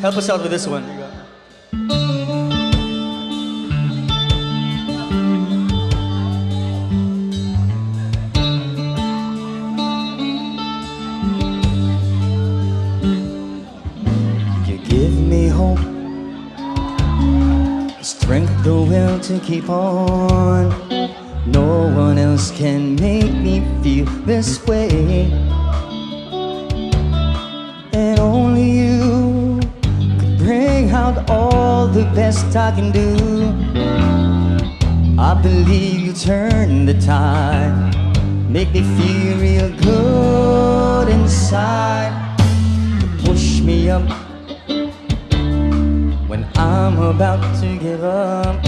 Help us out with this one. The will to keep on. No one else can make me feel this way. And only you could bring out all the best I can do. I believe you turn the tide, make me feel real good inside. Push me up when I'm about to give up.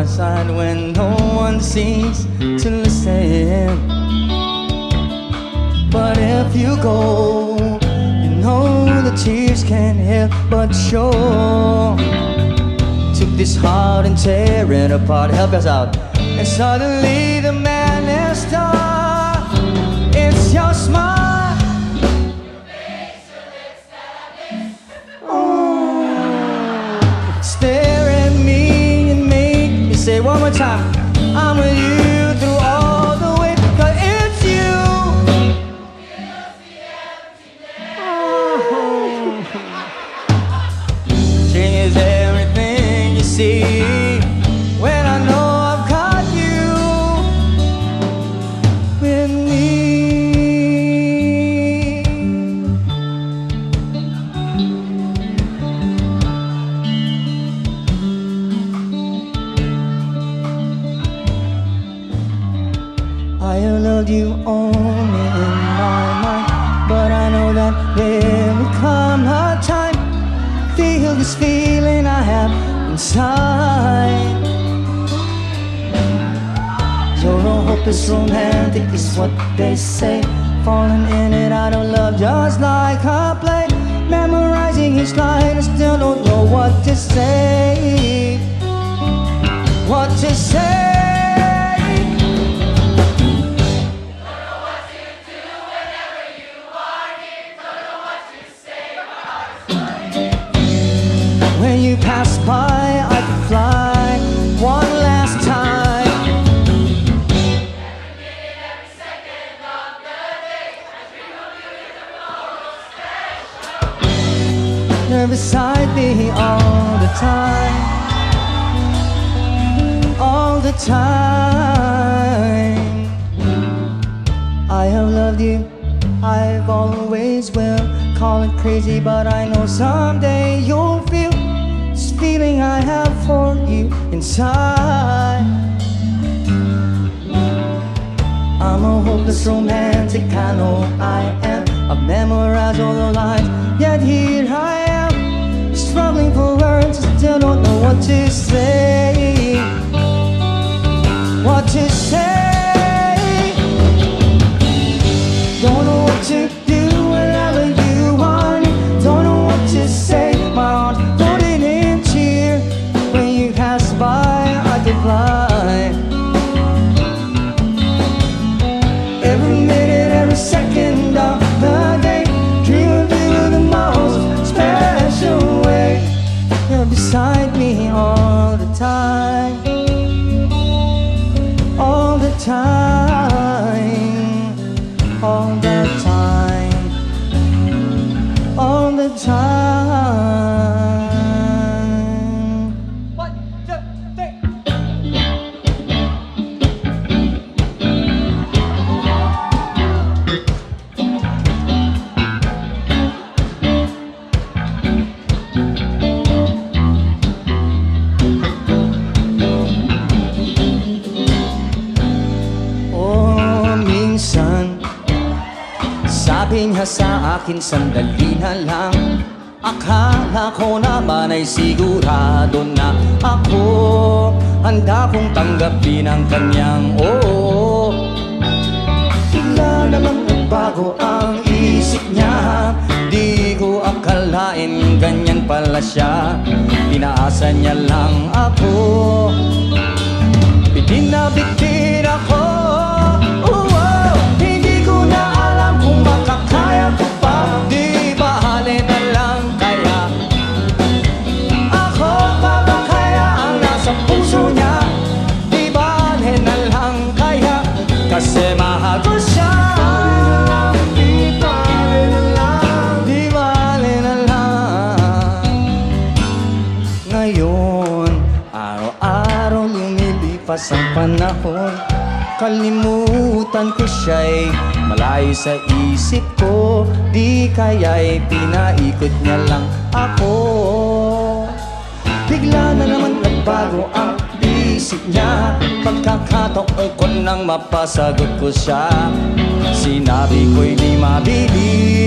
My side when no one seems to listen. But if you go, you know the tears can't help but show. Took this heart and tear it apart. Help us out. And suddenly the man is star. It's your smile. See when I know I've got you with me. I loved you only in my mind, but I know that there will come a time. Feel this feeling I have inside. You're a hopeless romantic, is what they say. Falling in and out of love just like a play. Memorizing each line, I still don't know what to say. What to say? When you pass by, beside me all the time, all the time. I have loved you, I've always will. Call it crazy, but I know someday you'll feel this feeling I have for you inside. I'm a hopeless romantic, I know I am. I've memorized all the lines, yet here I Beside me all the time, all the time, akin sandali na lang. Akala ko naman ay sigurado na ako. Handa kong tanggapin ang kanyang oo. Bigla namang nagbago ang isip niya. Di ko akalain ganyan pala siya. Inaasa niya lang ako. Bitinabitin ako. ngayon. Araw-araw lumilipas ang panahon. Kalimutan ko siya'y malayo sa isip ko. Di kaya'y pinaikot niya lang ako. Bigla na naman nagbago ang isip niya. Pagkakataon ko nang mapasagot ko siya. Sinabi ko'y di mabilis.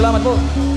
Salamat po.